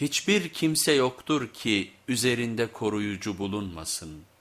Hiçbir kimse yoktur ki üzerinde koruyucu bulunmasın.''